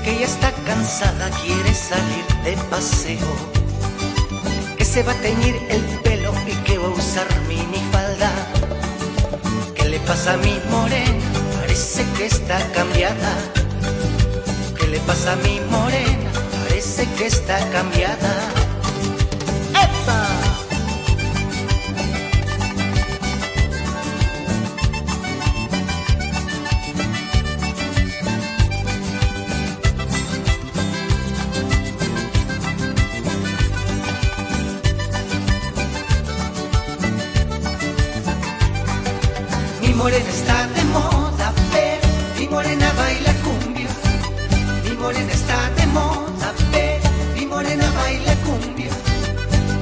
que ya está cansada, quiere salir de paseo. Se va a teñir el pelo y que va a usar minifalda. ¿Qué le pasa a mi morena? Parece que está cambiada. ¿Qué le pasa a mi morena? Parece que está cambiada. Morena está de moda, pero mi morena baila cumbia. Mi morena está de moda, pero mi morena baila cumbia.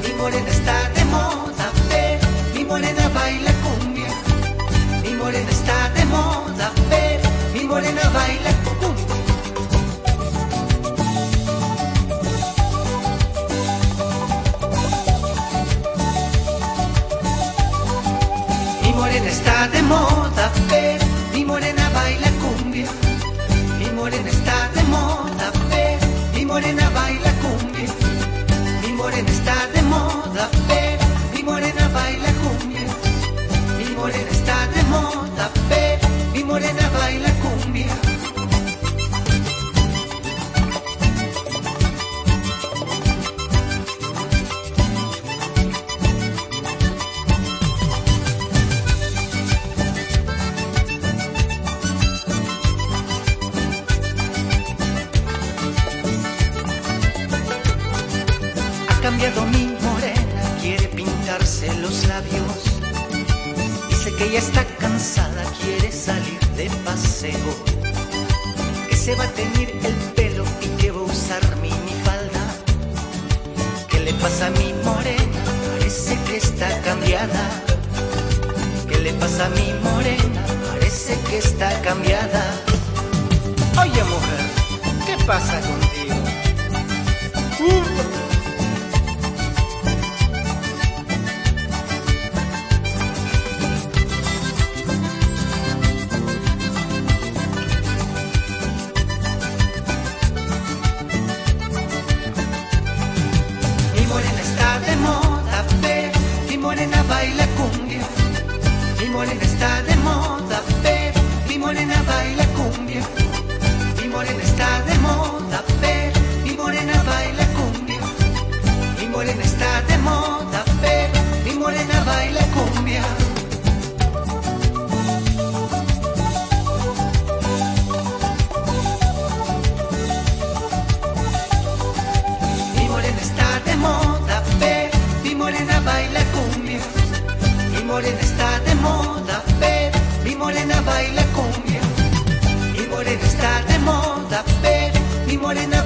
Mi morena está de moda, pero mi morena baila cumbia. Mi morena está de moda, pero mi morena baila cumbia. Está de moda, cambiado mi morena, quiere pintarse los labios. Dice que ya está cansada, quiere salir de paseo. Que se va a teñir el pelo y que va a usar minifalda. ¿Qué le pasa a mi morena? Parece que está cambiada. ¿Qué le pasa a mi morena? Parece que está cambiada. Oye mujer, ¿qué pasa contigo? Uh. Baila cumbia. Mi morena está de moda, pero mi morena baila cumbia. Mi morena está de moda, pero mi morena baila cumbia. Mi morena está de moda, pero mi morena baila cumbia. Mi morena está de moda, pero mi morena baila morena está de moda, pero mi morena baila cumbia. Mi morena está de moda, pero mi morena